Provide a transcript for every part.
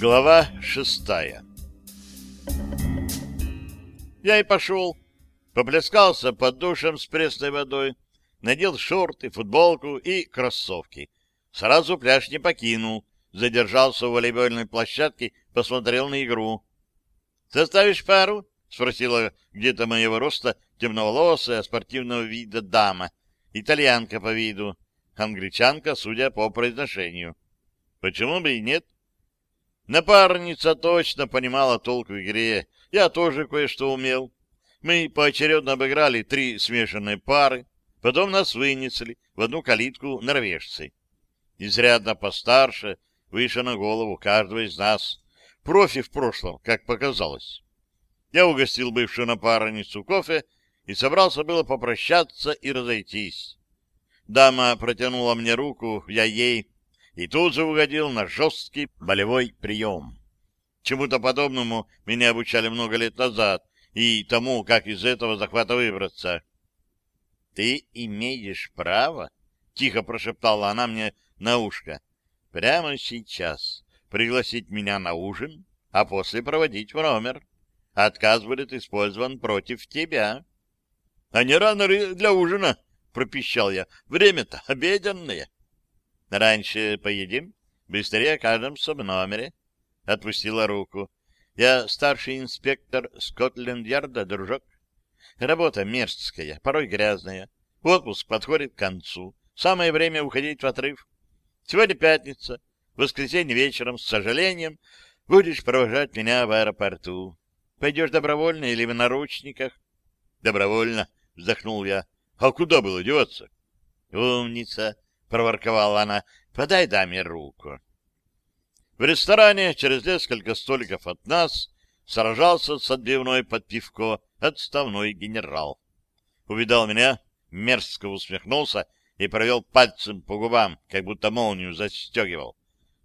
Глава шестая Я и пошел. Поплескался под душем с пресной водой, надел шорты, футболку и кроссовки. Сразу пляж не покинул, задержался у волейбольной площадки, посмотрел на игру. — Составишь пару? — спросила где-то моего роста темноволосая, спортивного вида дама, итальянка по виду, англичанка, судя по произношению. Почему бы и нет? Напарница точно понимала толк в игре. Я тоже кое-что умел. Мы поочередно обыграли три смешанные пары, потом нас вынесли в одну калитку норвежцы. Изрядно постарше, выше на голову каждого из нас. Профи в прошлом, как показалось. Я угостил бывшую напарницу кофе и собрался было попрощаться и разойтись. Дама протянула мне руку, я ей, и тут же угодил на жесткий болевой прием. Чему-то подобному меня обучали много лет назад, и тому, как из этого захвата выбраться. — Ты имеешь право, — тихо прошептала она мне на ушко, — прямо сейчас пригласить меня на ужин, а после проводить в номер. Отказ будет использован против тебя. — А не рано для ужина? — пропищал я. — Время-то обеденное. Раньше поедим, быстрее окажемся в номере. Отпустила руку. Я старший инспектор Скотленд-Ярда, дружок. Работа мерзкая, порой грязная. Отпуск подходит к концу. Самое время уходить в отрыв. Сегодня пятница. В воскресенье вечером, с сожалением, будешь провожать меня в аэропорту. Пойдешь добровольно или в наручниках? Добровольно, вздохнул я. А куда было деваться? Умница. — проворковала она. — Подай даме руку. В ресторане через несколько столиков от нас сражался с отбивной под пивко отставной генерал. Увидал меня, мерзко усмехнулся и провел пальцем по губам, как будто молнию застегивал.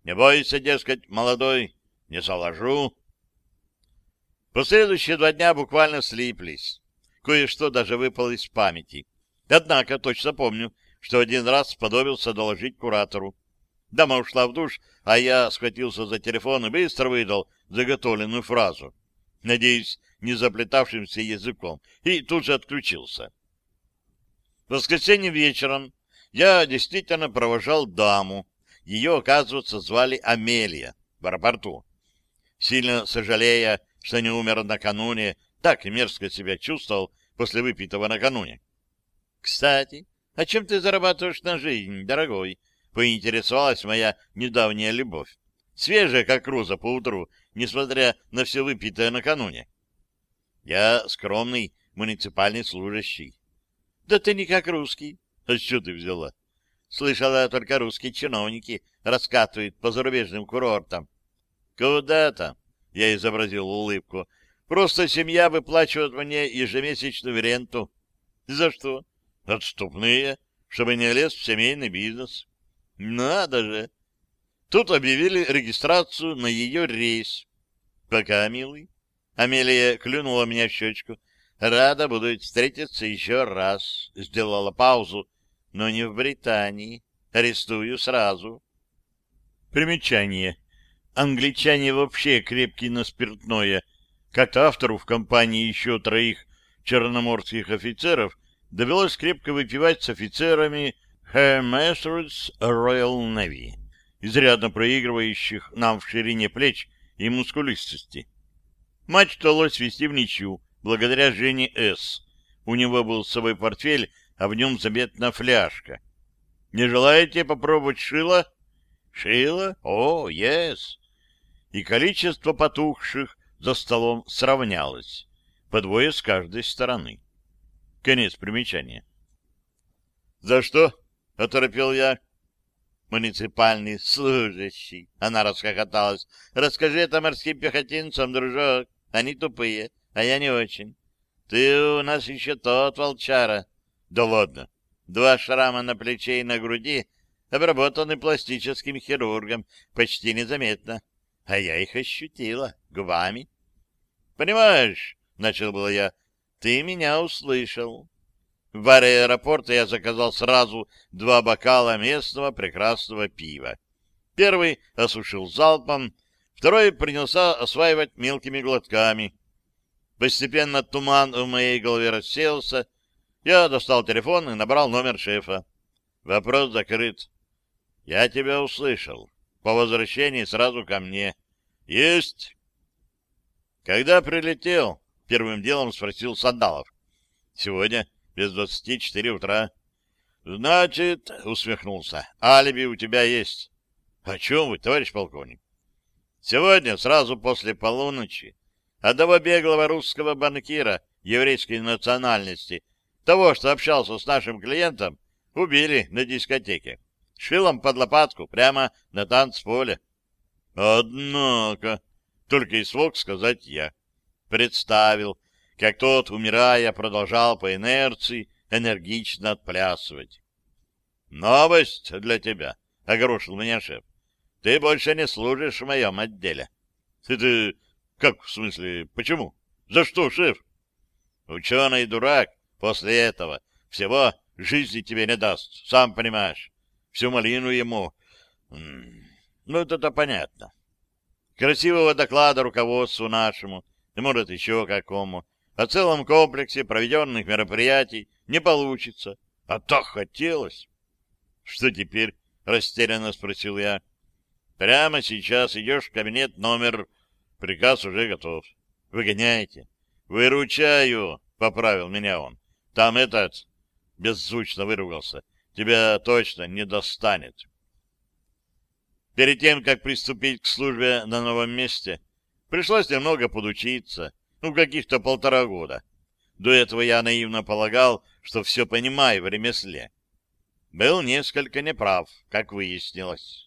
«Не бойся, дескать, молодой, не заложу». Последующие два дня буквально слиплись. Кое-что даже выпало из памяти. Однако точно помню, что один раз сподобился доложить куратору. Дама ушла в душ, а я схватился за телефон и быстро выдал заготовленную фразу, надеюсь, не заплетавшимся языком, и тут же отключился. В воскресенье вечером я действительно провожал даму. Ее, оказывается, звали Амелия в аэропорту. Сильно сожалея, что не умер накануне, так мерзко себя чувствовал после выпитого накануне. Кстати, а чем ты зарабатываешь на жизнь, дорогой? Поинтересовалась моя недавняя любовь. Свежая, как роза по утру, несмотря на все выпитое накануне. Я скромный муниципальный служащий. Да ты не как русский. А что ты взяла? Слышала, только русские чиновники раскатывают по зарубежным курортам. Куда-то, я изобразил улыбку, просто семья выплачивает мне ежемесячную ренту. За что? Отступные, чтобы не лез в семейный бизнес. Надо же! Тут объявили регистрацию на ее рейс. Пока, милый. Амелия клюнула меня в щечку. Рада буду встретиться еще раз. Сделала паузу. Но не в Британии. Арестую сразу. Примечание. Англичане вообще крепкие на спиртное. Как-то автору в компании еще троих черноморских офицеров довелось крепко выпивать с офицерами Majesty's Royal Navy, изрядно проигрывающих нам в ширине плеч и мускулистости. Матч удалось свести в ничью, благодаря Жене С. У него был с собой портфель, а в нем заметна фляжка. «Не желаете попробовать шило?» «Шило? О, yes!» И количество потухших за столом сравнялось, по двое с каждой стороны. Конец примечания. «За что?» — оторопел я. «Муниципальный служащий!» — она расхохоталась. «Расскажи это морским пехотинцам, дружок. Они тупые, а я не очень. Ты у нас еще тот волчара». «Да ладно!» Два шрама на плече и на груди обработаны пластическим хирургом почти незаметно. А я их ощутила губами. «Понимаешь?» — начал было я. Ты меня услышал. В баре я заказал сразу два бокала местного прекрасного пива. Первый осушил залпом, Второй принялся осваивать мелкими глотками. Постепенно туман в моей голове рассеялся. Я достал телефон и набрал номер шефа. Вопрос закрыт. Я тебя услышал. По возвращении сразу ко мне. Есть. Когда прилетел, первым делом спросил Сандалов. Сегодня, без двадцати четыре утра. Значит, усмехнулся, алиби у тебя есть. О чем вы, товарищ полковник? Сегодня, сразу после полуночи, одного беглого русского банкира еврейской национальности, того, что общался с нашим клиентом, убили на дискотеке. Шилом под лопатку, прямо на танцполе. Однако, только и смог сказать я. Представил, как тот, умирая, продолжал по инерции энергично отплясывать. «Новость для тебя», — огорошил меня шеф. «Ты больше не служишь в моем отделе». «Это как, в смысле, почему? За что, шеф?» «Ученый дурак после этого всего жизни тебе не даст, сам понимаешь. Всю малину ему... Ну, это-то понятно. Красивого доклада руководству нашему, может, еще какому, о целом комплексе проведенных мероприятий не получится. А так хотелось. — Что теперь? — растерянно спросил я. — Прямо сейчас идешь в кабинет номер... Приказ уже готов. — Выгоняйте. — Выручаю, — поправил меня он. — Там этот... Беззвучно выругался. Тебя точно не достанет. Перед тем, как приступить к службе на новом месте, пришлось немного подучиться, ну, каких-то полтора года. До этого я наивно полагал, что все понимаю в ремесле. Был несколько неправ, как выяснилось.